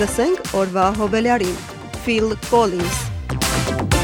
Լսենք օրվա հոբելյարին՝ Phil Collins։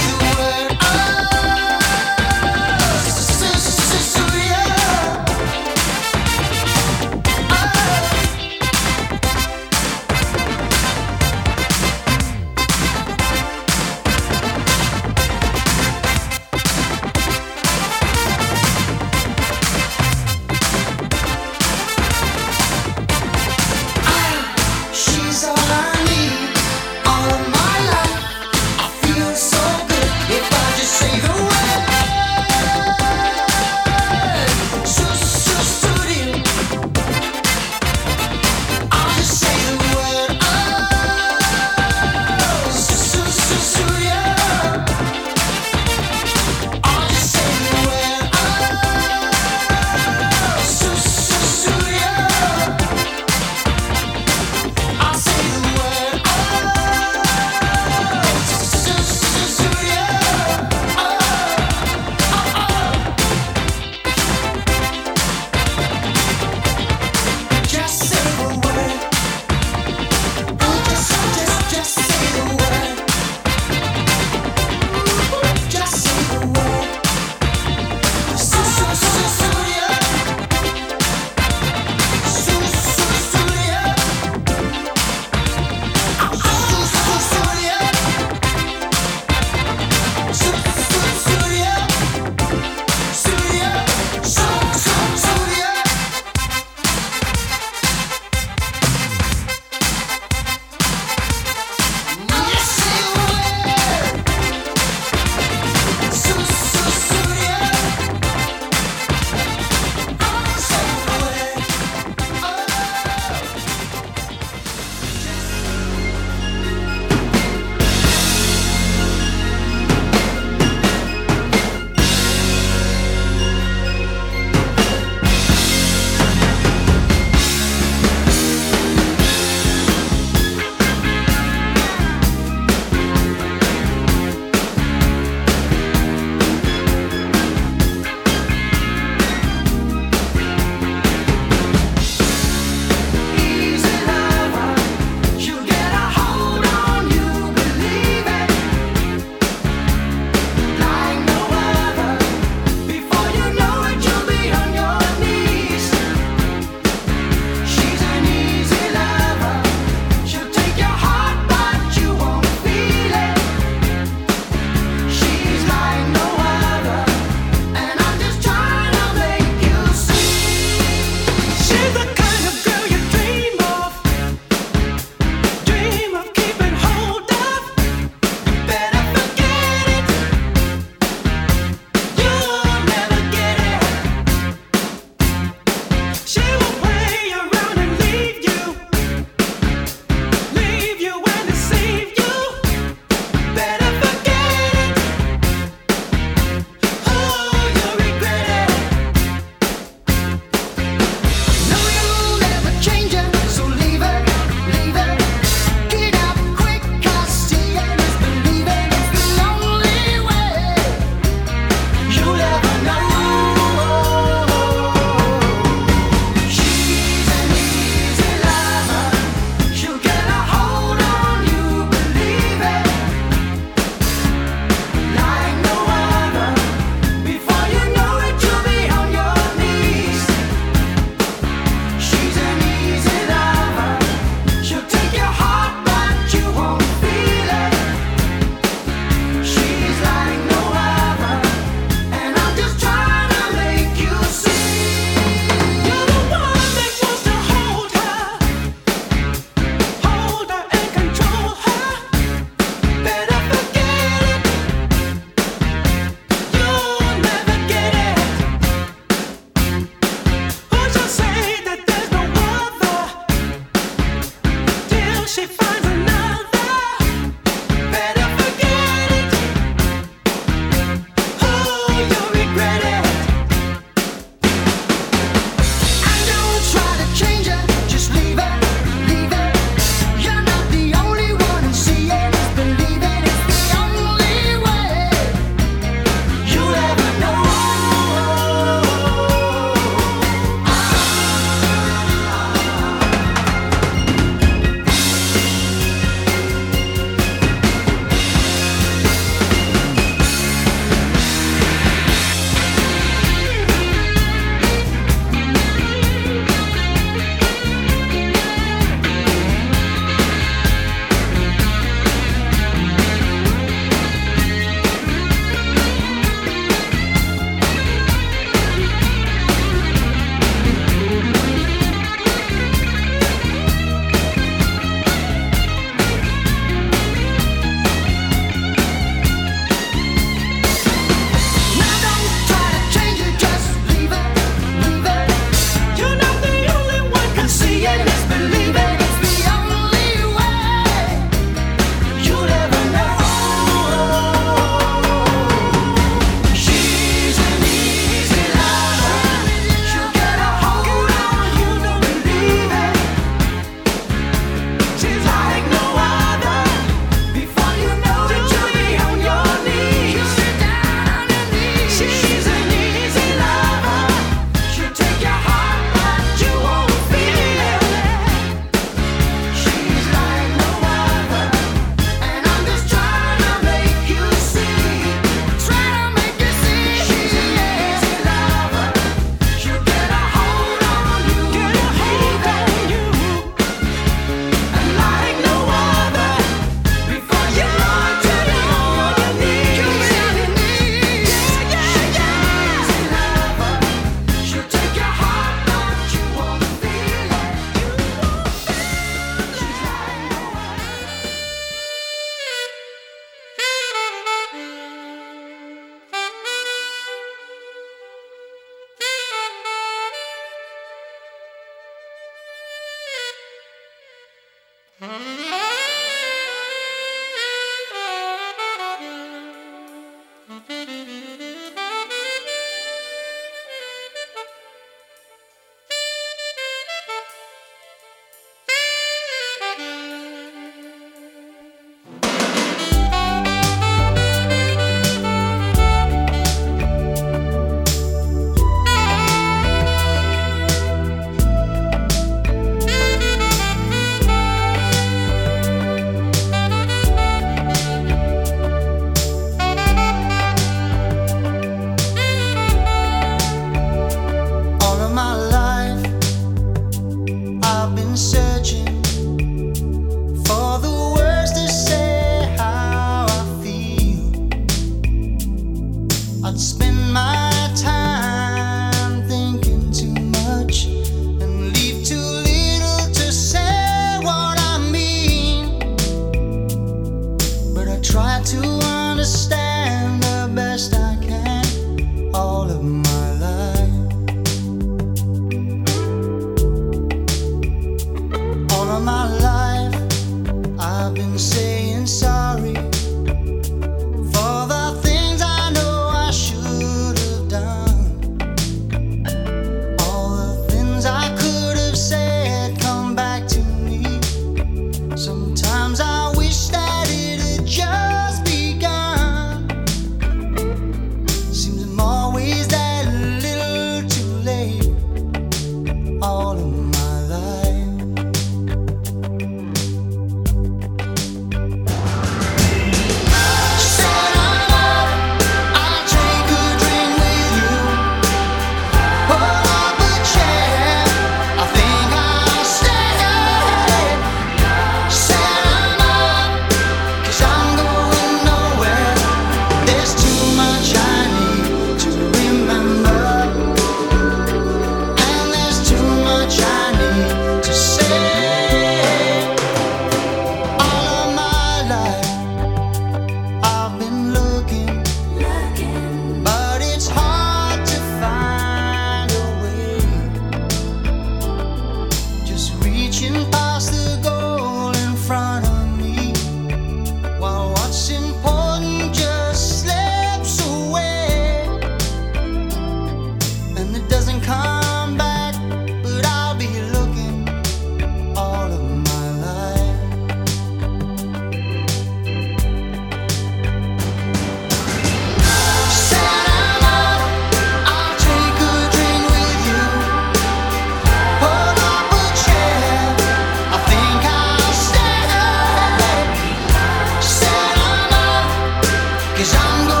Pisando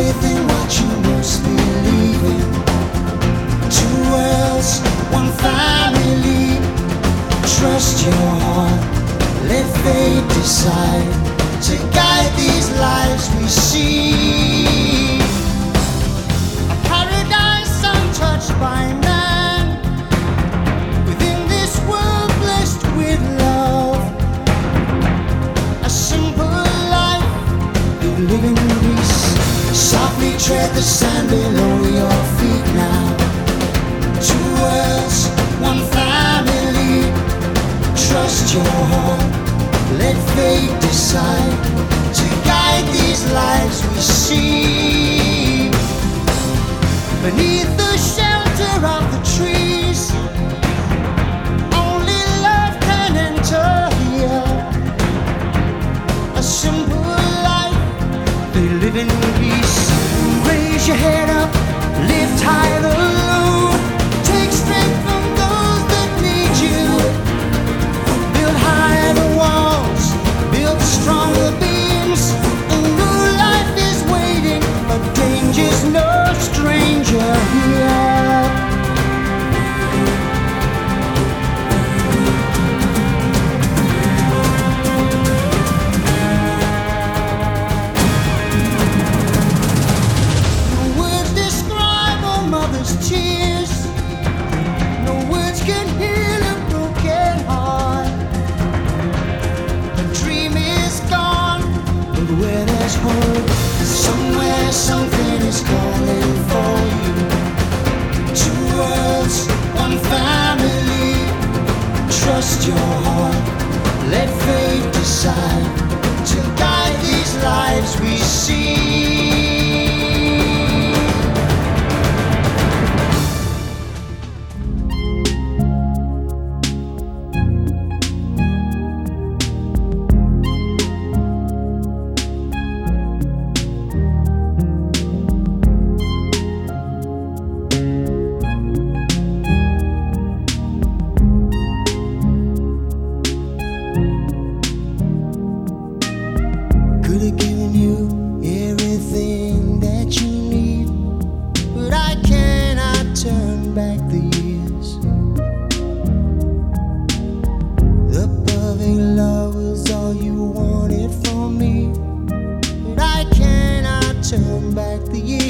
everything what you. Two worlds, one family. Trust your heart, let fate decide to guide these lives we see. A paradise untouched by tread the sand below your feet now. Two worlds, one family. Trust your heart, let fate decide to guide these lives we see. Beneath the shadow. your head up, lift higher you. you wanted from me. But I cannot turn back the years.